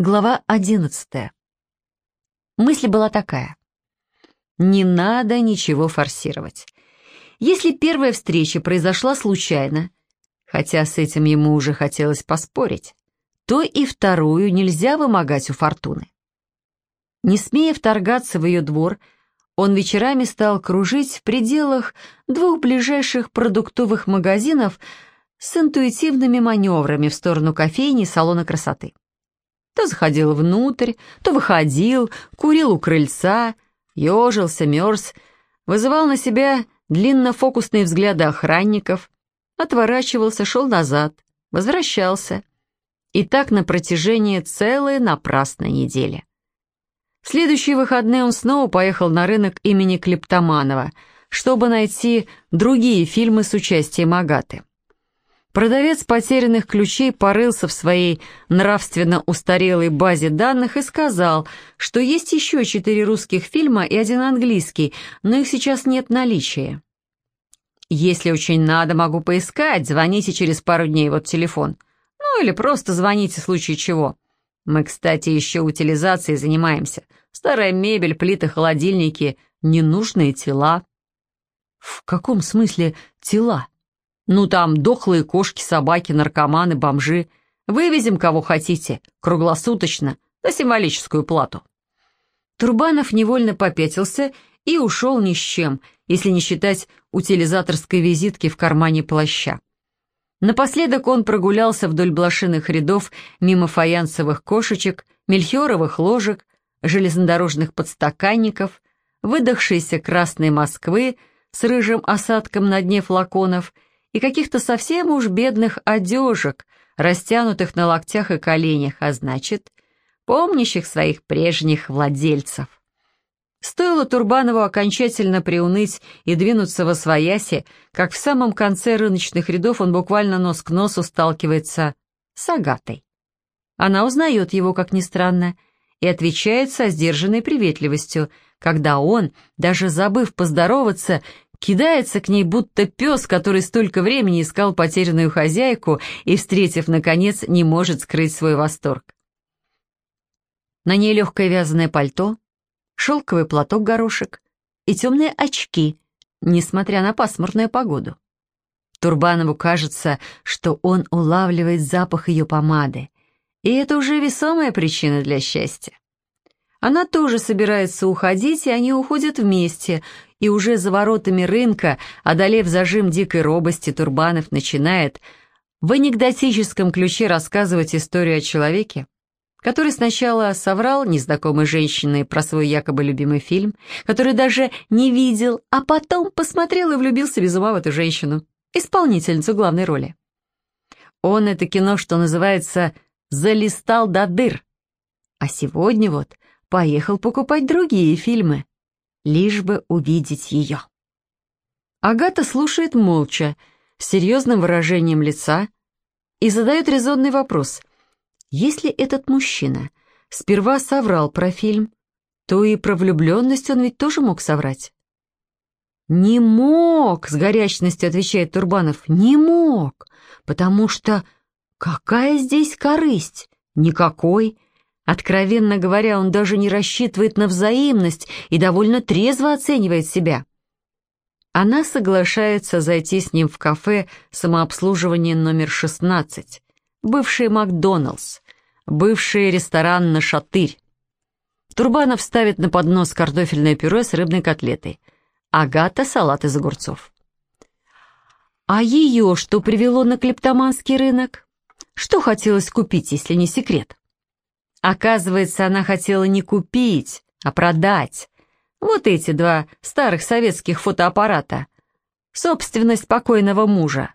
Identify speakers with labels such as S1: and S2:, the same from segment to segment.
S1: Глава одиннадцатая. Мысль была такая. Не надо ничего форсировать. Если первая встреча произошла случайно, хотя с этим ему уже хотелось поспорить, то и вторую нельзя вымогать у Фортуны. Не смея вторгаться в ее двор, он вечерами стал кружить в пределах двух ближайших продуктовых магазинов с интуитивными маневрами в сторону кофейни и салона красоты. То заходил внутрь, то выходил, курил у крыльца, ежился, мерз, вызывал на себя длиннофокусные взгляды охранников, отворачивался, шел назад, возвращался. И так на протяжении целой напрасной недели. В следующие выходные он снова поехал на рынок имени Клептоманова, чтобы найти другие фильмы с участием Агаты. Продавец потерянных ключей порылся в своей нравственно устарелой базе данных и сказал, что есть еще четыре русских фильма и один английский, но их сейчас нет наличия. «Если очень надо, могу поискать, звоните через пару дней, вот телефон. Ну или просто звоните в случае чего. Мы, кстати, еще утилизацией занимаемся. Старая мебель, плиты, холодильники, ненужные тела». «В каком смысле тела?» Ну там дохлые кошки, собаки, наркоманы, бомжи. Вывезем кого хотите, круглосуточно, за символическую плату. Турбанов невольно попятился и ушел ни с чем, если не считать утилизаторской визитки в кармане плаща. Напоследок он прогулялся вдоль блошиных рядов мимо фаянсовых кошечек, мельхиоровых ложек, железнодорожных подстаканников, выдохшейся красной Москвы с рыжим осадком на дне флаконов — и каких-то совсем уж бедных одежек, растянутых на локтях и коленях, а значит, помнящих своих прежних владельцев. Стоило Турбанову окончательно приуныть и двинуться во свояси, как в самом конце рыночных рядов он буквально нос к носу сталкивается с Агатой. Она узнает его, как ни странно, и отвечает со сдержанной приветливостью, когда он, даже забыв поздороваться, кидается к ней, будто пес, который столько времени искал потерянную хозяйку и, встретив, наконец, не может скрыть свой восторг. На ней легкое вязаное пальто, шелковый платок-горошек и темные очки, несмотря на пасмурную погоду. Турбанову кажется, что он улавливает запах ее помады, и это уже весомая причина для счастья. Она тоже собирается уходить, и они уходят вместе, и уже за воротами рынка, одолев зажим дикой робости, Турбанов начинает в анекдотическом ключе рассказывать историю о человеке, который сначала соврал незнакомой женщине про свой якобы любимый фильм, который даже не видел, а потом посмотрел и влюбился без ума в эту женщину, исполнительницу главной роли. Он это кино, что называется, залистал до дыр. А сегодня вот поехал покупать другие фильмы, лишь бы увидеть ее. Агата слушает молча, с серьезным выражением лица, и задает резонный вопрос. Если этот мужчина сперва соврал про фильм, то и про влюбленность он ведь тоже мог соврать. «Не мог», — с горячностью отвечает Турбанов, — «не мог, потому что какая здесь корысть? Никакой. Откровенно говоря, он даже не рассчитывает на взаимность и довольно трезво оценивает себя. Она соглашается зайти с ним в кафе самообслуживания номер 16, бывший Макдоналдс, бывший ресторан на Шатырь. Турбанов ставит на поднос картофельное пюре с рыбной котлетой, Агата — салат из огурцов. А ее что привело на клептоманский рынок? Что хотелось купить, если не секрет? Оказывается, она хотела не купить, а продать. Вот эти два старых советских фотоаппарата. Собственность покойного мужа.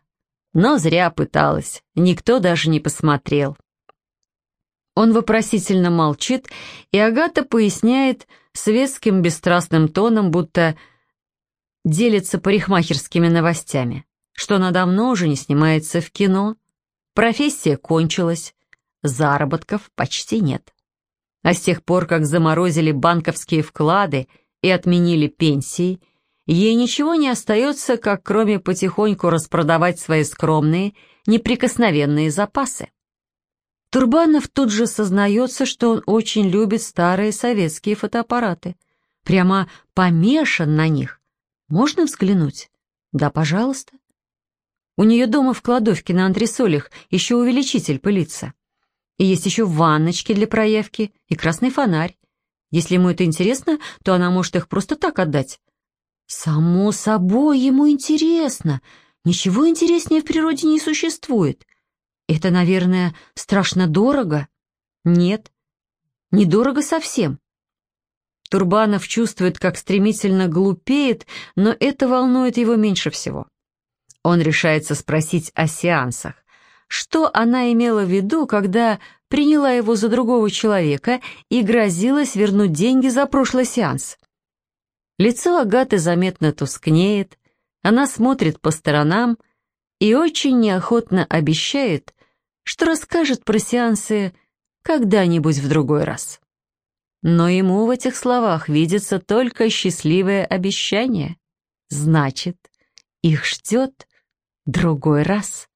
S1: Но зря пыталась, никто даже не посмотрел. Он вопросительно молчит, и Агата поясняет светским бесстрастным тоном, будто делится парикмахерскими новостями, что она давно уже не снимается в кино, профессия кончилась, заработков почти нет. А с тех пор, как заморозили банковские вклады и отменили пенсии, ей ничего не остается, как кроме потихоньку распродавать свои скромные, неприкосновенные запасы. Турбанов тут же сознается, что он очень любит старые советские фотоаппараты. Прямо помешан на них. Можно взглянуть? Да, пожалуйста. У нее дома в кладовке на антресолях еще увеличитель пылится. И есть еще ванночки для проявки и красный фонарь. Если ему это интересно, то она может их просто так отдать. Само собой, ему интересно. Ничего интереснее в природе не существует. Это, наверное, страшно дорого? Нет, недорого совсем. Турбанов чувствует, как стремительно глупеет, но это волнует его меньше всего. Он решается спросить о сеансах. Что она имела в виду, когда приняла его за другого человека и грозилась вернуть деньги за прошлый сеанс? Лицо Агаты заметно тускнеет, она смотрит по сторонам и очень неохотно обещает, что расскажет про сеансы когда-нибудь в другой раз. Но ему в этих словах видится только счастливое обещание. Значит, их ждет другой раз.